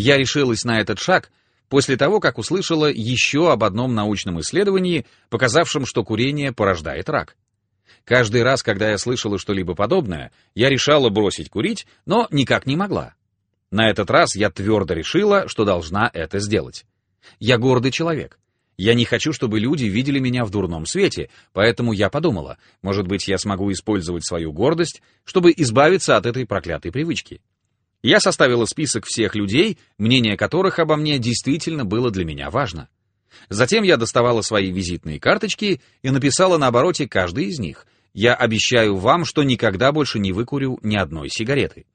Я решилась на этот шаг после того, как услышала еще об одном научном исследовании, показавшем, что курение порождает рак. Каждый раз, когда я слышала что-либо подобное, я решала бросить курить, но никак не могла. На этот раз я твердо решила, что должна это сделать. Я гордый человек. Я не хочу, чтобы люди видели меня в дурном свете, поэтому я подумала, может быть, я смогу использовать свою гордость, чтобы избавиться от этой проклятой привычки. Я составила список всех людей, мнение которых обо мне действительно было для меня важно. Затем я доставала свои визитные карточки и написала на обороте каждой из них. Я обещаю вам, что никогда больше не выкурю ни одной сигареты.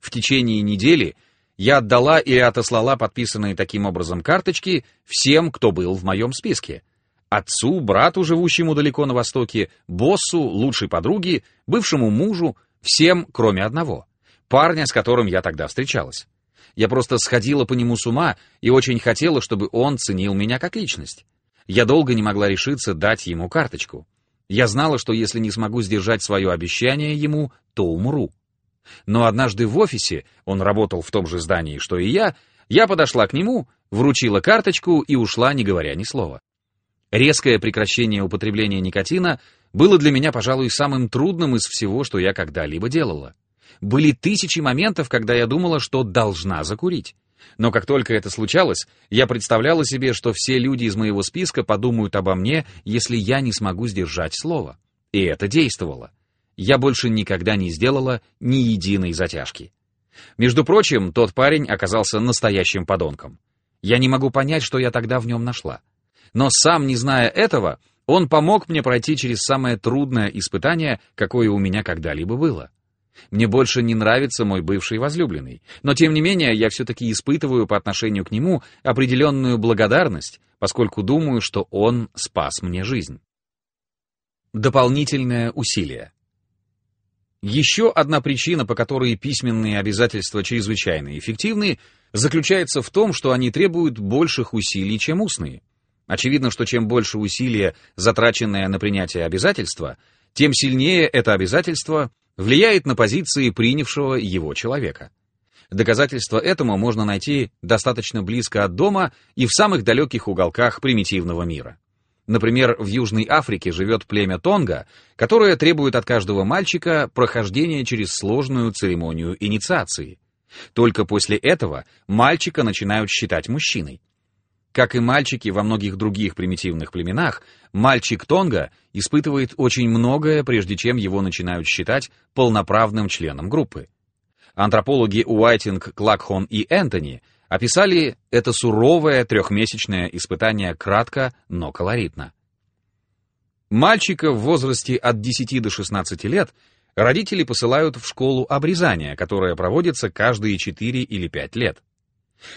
В течение недели я отдала или отослала подписанные таким образом карточки всем, кто был в моем списке. Отцу, брату, живущему далеко на востоке, боссу, лучшей подруге, бывшему мужу, всем, кроме одного. Парня, с которым я тогда встречалась. Я просто сходила по нему с ума и очень хотела, чтобы он ценил меня как личность. Я долго не могла решиться дать ему карточку. Я знала, что если не смогу сдержать свое обещание ему, то умру. Но однажды в офисе, он работал в том же здании, что и я, я подошла к нему, вручила карточку и ушла, не говоря ни слова. Резкое прекращение употребления никотина было для меня, пожалуй, самым трудным из всего, что я когда-либо делала. Были тысячи моментов, когда я думала, что должна закурить. Но как только это случалось, я представляла себе, что все люди из моего списка подумают обо мне, если я не смогу сдержать слово. И это действовало я больше никогда не сделала ни единой затяжки. Между прочим, тот парень оказался настоящим подонком. Я не могу понять, что я тогда в нем нашла. Но сам не зная этого, он помог мне пройти через самое трудное испытание, какое у меня когда-либо было. Мне больше не нравится мой бывший возлюбленный, но тем не менее я все-таки испытываю по отношению к нему определенную благодарность, поскольку думаю, что он спас мне жизнь. Дополнительное усилие. Еще одна причина, по которой письменные обязательства чрезвычайно эффективны, заключается в том, что они требуют больших усилий, чем устные. Очевидно, что чем больше усилия, затраченное на принятие обязательства, тем сильнее это обязательство влияет на позиции принявшего его человека. Доказательство этому можно найти достаточно близко от дома и в самых далеких уголках примитивного мира. Например, в Южной Африке живет племя Тонга, которое требует от каждого мальчика прохождения через сложную церемонию инициации. Только после этого мальчика начинают считать мужчиной. Как и мальчики во многих других примитивных племенах, мальчик Тонга испытывает очень многое, прежде чем его начинают считать полноправным членом группы. Антропологи Уайтинг, Клакхон и Энтони описали это суровое трехмесячное испытание кратко, но колоритно. Мальчика в возрасте от 10 до 16 лет родители посылают в школу обрезания, которая проводится каждые 4 или 5 лет.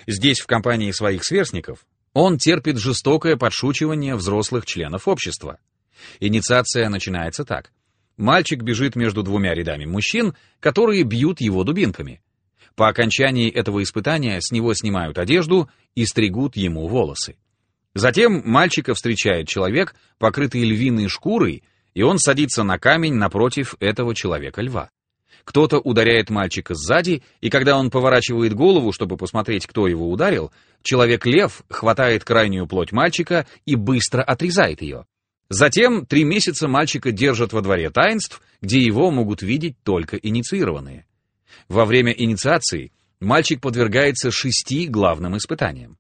Здесь, в компании своих сверстников, он терпит жестокое подшучивание взрослых членов общества. Инициация начинается так. Мальчик бежит между двумя рядами мужчин, которые бьют его дубинками. По окончании этого испытания с него снимают одежду и стригут ему волосы. Затем мальчика встречает человек, покрытый львиной шкурой, и он садится на камень напротив этого человека-льва. Кто-то ударяет мальчика сзади, и когда он поворачивает голову, чтобы посмотреть, кто его ударил, человек-лев хватает крайнюю плоть мальчика и быстро отрезает ее. Затем три месяца мальчика держат во дворе таинств, где его могут видеть только инициированные. Во время инициации мальчик подвергается шести главным испытаниям.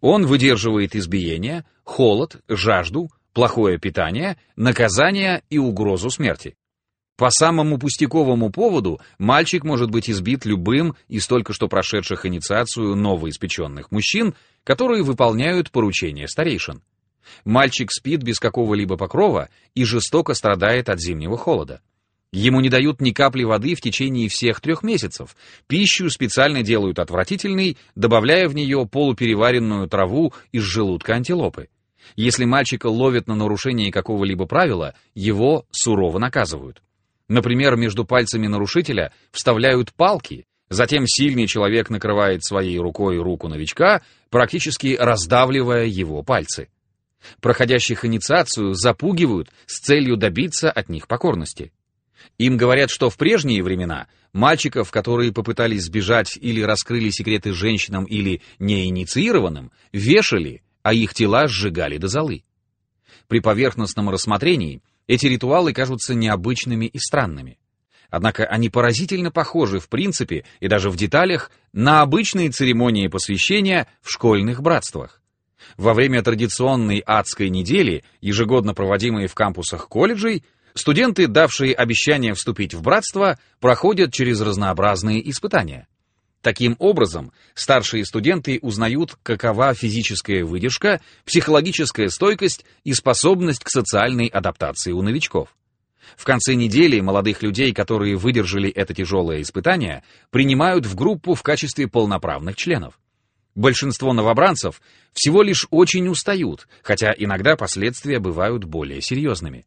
Он выдерживает избиение, холод, жажду, плохое питание, наказание и угрозу смерти. По самому пустяковому поводу мальчик может быть избит любым из только что прошедших инициацию новоиспеченных мужчин, которые выполняют поручения старейшин. Мальчик спит без какого-либо покрова и жестоко страдает от зимнего холода. Ему не дают ни капли воды в течение всех трех месяцев. Пищу специально делают отвратительной, добавляя в нее полупереваренную траву из желудка антилопы. Если мальчика ловят на нарушении какого-либо правила, его сурово наказывают. Например, между пальцами нарушителя вставляют палки, затем сильный человек накрывает своей рукой руку новичка, практически раздавливая его пальцы. Проходящих инициацию запугивают с целью добиться от них покорности. Им говорят, что в прежние времена мальчиков, которые попытались сбежать или раскрыли секреты женщинам или неинициированным, вешали, а их тела сжигали до золы. При поверхностном рассмотрении эти ритуалы кажутся необычными и странными. Однако они поразительно похожи в принципе и даже в деталях на обычные церемонии посвящения в школьных братствах. Во время традиционной адской недели, ежегодно проводимой в кампусах колледжей, студенты, давшие обещание вступить в братство, проходят через разнообразные испытания. Таким образом, старшие студенты узнают, какова физическая выдержка, психологическая стойкость и способность к социальной адаптации у новичков. В конце недели молодых людей, которые выдержали это тяжелое испытание, принимают в группу в качестве полноправных членов. Большинство новобранцев всего лишь очень устают, хотя иногда последствия бывают более серьезными.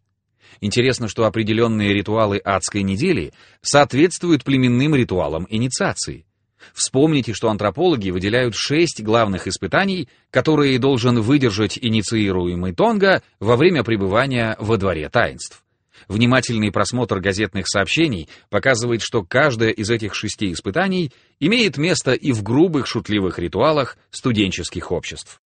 Интересно, что определенные ритуалы адской недели соответствуют племенным ритуалам инициации. Вспомните, что антропологи выделяют шесть главных испытаний, которые должен выдержать инициируемый Тонга во время пребывания во дворе таинств. Внимательный просмотр газетных сообщений показывает, что каждое из этих шести испытаний имеет место и в грубых шутливых ритуалах студенческих обществ.